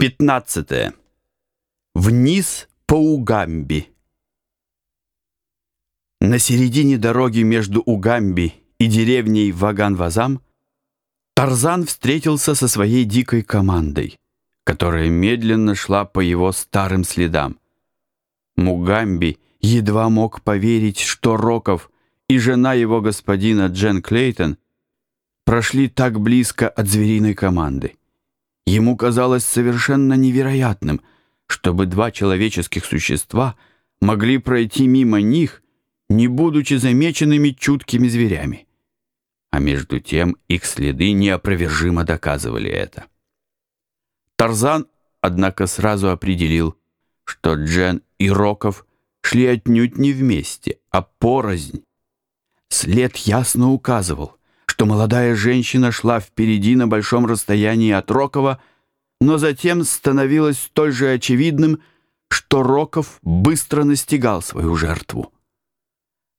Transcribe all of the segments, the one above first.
15. Вниз по Угамби. На середине дороги между Угамби и деревней Ваган-Вазам Тарзан встретился со своей дикой командой, которая медленно шла по его старым следам. Мугамби едва мог поверить, что Роков и жена его господина Джен Клейтон прошли так близко от звериной команды. Ему казалось совершенно невероятным, чтобы два человеческих существа могли пройти мимо них, не будучи замеченными чуткими зверями. А между тем их следы неопровержимо доказывали это. Тарзан, однако, сразу определил, что Джен и Роков шли отнюдь не вместе, а порознь. След ясно указывал, что молодая женщина шла впереди на большом расстоянии от Рокова, но затем становилось столь же очевидным, что Роков быстро настигал свою жертву.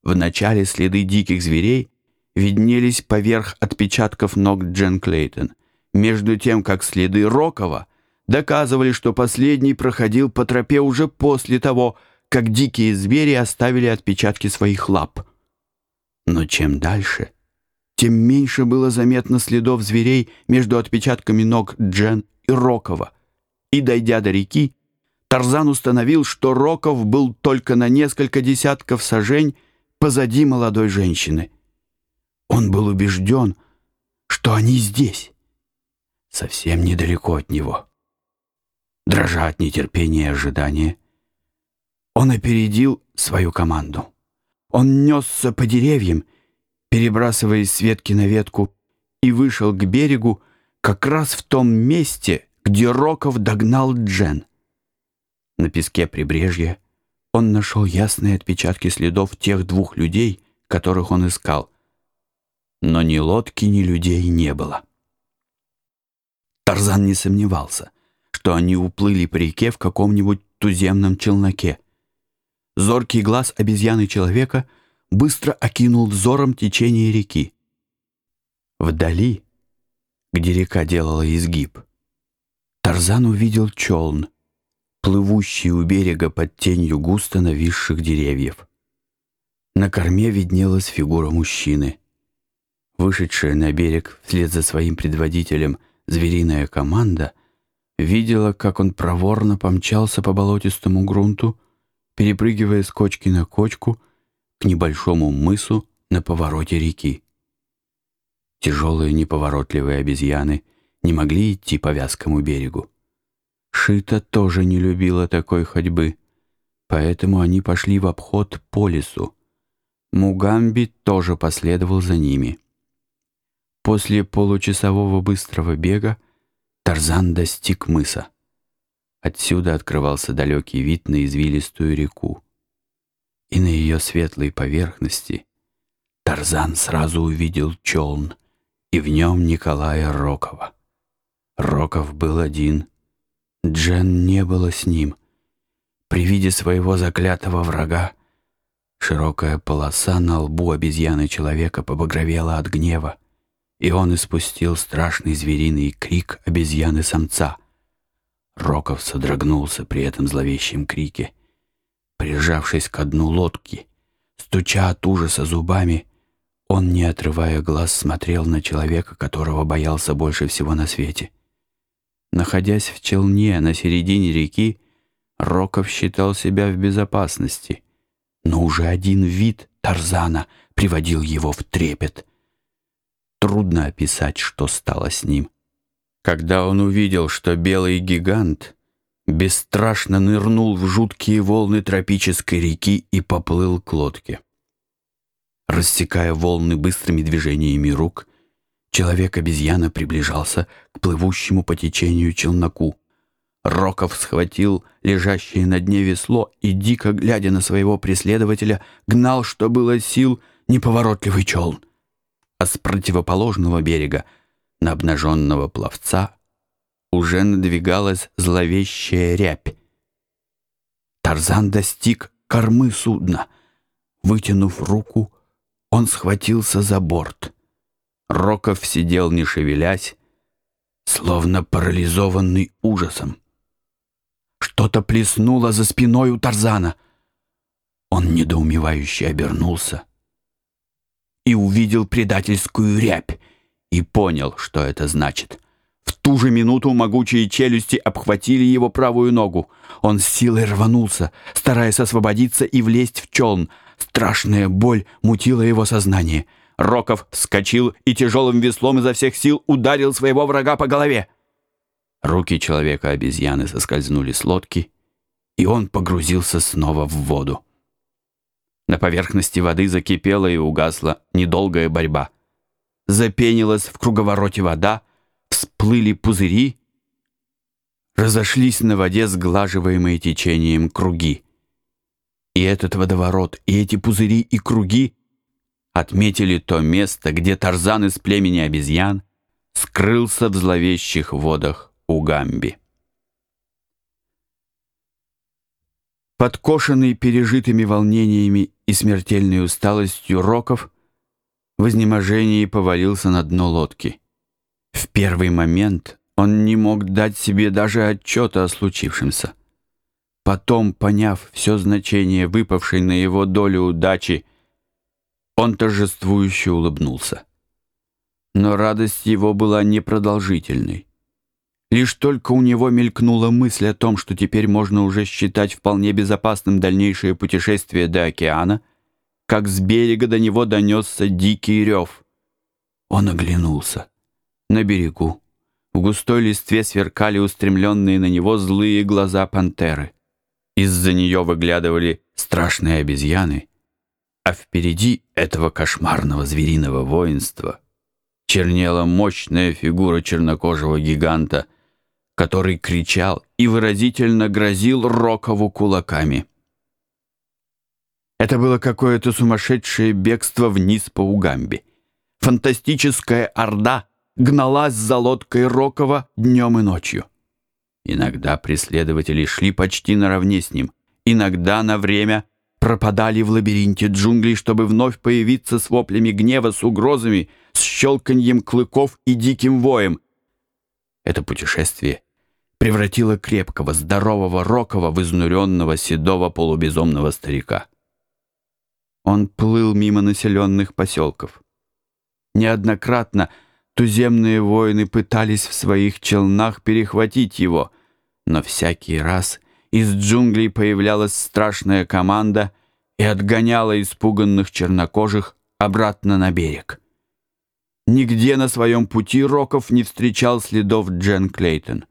Вначале следы диких зверей виднелись поверх отпечатков ног Джен Клейтон, между тем как следы Рокова доказывали, что последний проходил по тропе уже после того, как дикие звери оставили отпечатки своих лап. Но чем дальше — тем меньше было заметно следов зверей между отпечатками ног Джен и Рокова. И, дойдя до реки, Тарзан установил, что Роков был только на несколько десятков сажень позади молодой женщины. Он был убежден, что они здесь, совсем недалеко от него. Дрожа от нетерпения и ожидания, он опередил свою команду. Он несся по деревьям перебрасываясь с ветки на ветку, и вышел к берегу как раз в том месте, где Роков догнал Джен. На песке прибрежья он нашел ясные отпечатки следов тех двух людей, которых он искал. Но ни лодки, ни людей не было. Тарзан не сомневался, что они уплыли по реке в каком-нибудь туземном челноке. Зоркий глаз обезьяны человека — быстро окинул взором течение реки. Вдали, где река делала изгиб, Тарзан увидел челн, плывущий у берега под тенью густо нависших деревьев. На корме виднелась фигура мужчины. Вышедшая на берег вслед за своим предводителем звериная команда видела, как он проворно помчался по болотистому грунту, перепрыгивая с кочки на кочку — к небольшому мысу на повороте реки. Тяжелые неповоротливые обезьяны не могли идти по вязкому берегу. Шита тоже не любила такой ходьбы, поэтому они пошли в обход по лесу. Мугамби тоже последовал за ними. После получасового быстрого бега Тарзан достиг мыса. Отсюда открывался далекий вид на извилистую реку и на ее светлой поверхности Тарзан сразу увидел челн, и в нем Николая Рокова. Роков был один, Джен не было с ним. При виде своего заклятого врага широкая полоса на лбу обезьяны человека побагровела от гнева, и он испустил страшный звериный крик обезьяны-самца. Роков содрогнулся при этом зловещем крике — прижавшись к дну лодки. Стуча от ужаса зубами, он, не отрывая глаз, смотрел на человека, которого боялся больше всего на свете. Находясь в челне на середине реки, Роков считал себя в безопасности, но уже один вид Тарзана приводил его в трепет. Трудно описать, что стало с ним. Когда он увидел, что белый гигант — бесстрашно нырнул в жуткие волны тропической реки и поплыл к лодке. Рассекая волны быстрыми движениями рук, человек-обезьяна приближался к плывущему по течению челноку. Роков схватил лежащее на дне весло и, дико глядя на своего преследователя, гнал, что было сил, неповоротливый челн. А с противоположного берега на обнаженного пловца уже надвигалась зловещая рябь. Тарзан достиг кормы судна. Вытянув руку, он схватился за борт. Роков сидел, не шевелясь, словно парализованный ужасом. что-то плеснуло за спиной у Тарзана. Он недоумевающе обернулся и увидел предательскую рябь и понял, что это значит. Ту же минуту могучие челюсти обхватили его правую ногу. Он с силой рванулся, стараясь освободиться и влезть в челн. Страшная боль мутила его сознание. Роков вскочил и тяжелым веслом изо всех сил ударил своего врага по голове. Руки человека-обезьяны соскользнули с лодки, и он погрузился снова в воду. На поверхности воды закипела и угасла недолгая борьба. Запенилась в круговороте вода, всплыли пузыри, разошлись на воде сглаживаемые течением круги. И этот водоворот, и эти пузыри и круги отметили то место, где Тарзан из племени обезьян скрылся в зловещих водах Угамби. Подкошенный пережитыми волнениями и смертельной усталостью Роков в изнеможении повалился на дно лодки. В первый момент он не мог дать себе даже отчета о случившемся. Потом, поняв все значение выпавшей на его долю удачи, он торжествующе улыбнулся. Но радость его была непродолжительной. Лишь только у него мелькнула мысль о том, что теперь можно уже считать вполне безопасным дальнейшее путешествие до океана, как с берега до него донесся дикий рев. Он оглянулся. На берегу, в густой листве сверкали устремленные на него злые глаза пантеры. Из-за нее выглядывали страшные обезьяны, а впереди этого кошмарного звериного воинства чернела мощная фигура чернокожего гиганта, который кричал и выразительно грозил Рокову кулаками. Это было какое-то сумасшедшее бегство вниз по Угамбе. Фантастическая орда гналась за лодкой Рокова днем и ночью. Иногда преследователи шли почти наравне с ним, иногда на время пропадали в лабиринте джунглей, чтобы вновь появиться с воплями гнева, с угрозами, с щелканьем клыков и диким воем. Это путешествие превратило крепкого, здорового Рокова в изнуренного, седого, полубезумного старика. Он плыл мимо населенных поселков. Неоднократно туземные воины пытались в своих челнах перехватить его, но всякий раз из джунглей появлялась страшная команда и отгоняла испуганных чернокожих обратно на берег. Нигде на своем пути Роков не встречал следов Джен Клейтон.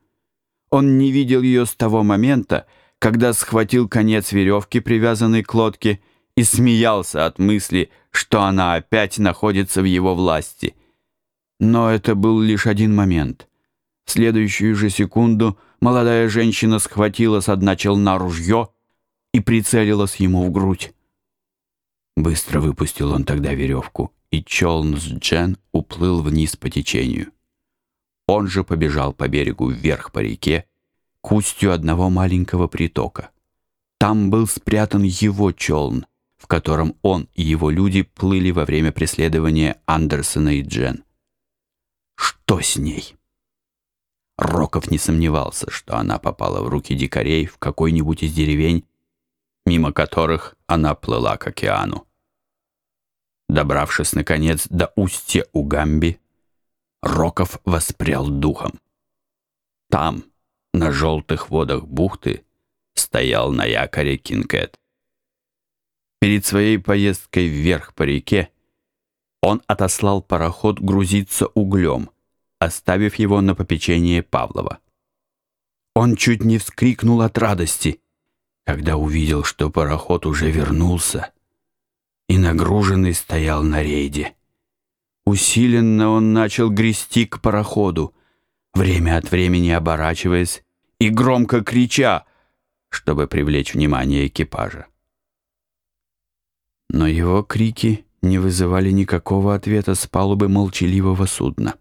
Он не видел ее с того момента, когда схватил конец веревки, привязанной к лодке, и смеялся от мысли, что она опять находится в его власти. Но это был лишь один момент. В следующую же секунду молодая женщина схватила с дна челна ружье и прицелилась ему в грудь. Быстро выпустил он тогда веревку, и челн с Джен уплыл вниз по течению. Он же побежал по берегу вверх по реке, к устью одного маленького притока. Там был спрятан его челн, в котором он и его люди плыли во время преследования Андерсона и Джен. Что с ней? Роков не сомневался, что она попала в руки дикарей в какой-нибудь из деревень, мимо которых она плыла к океану. Добравшись, наконец, до устья Угамби, Роков воспрял духом. Там, на желтых водах бухты, стоял на якоре Кинкет. Перед своей поездкой вверх по реке он отослал пароход грузиться углем, оставив его на попечение Павлова. Он чуть не вскрикнул от радости, когда увидел, что пароход уже вернулся и нагруженный стоял на рейде. Усиленно он начал грести к пароходу, время от времени оборачиваясь и громко крича, чтобы привлечь внимание экипажа. Но его крики не вызывали никакого ответа с палубы молчаливого судна.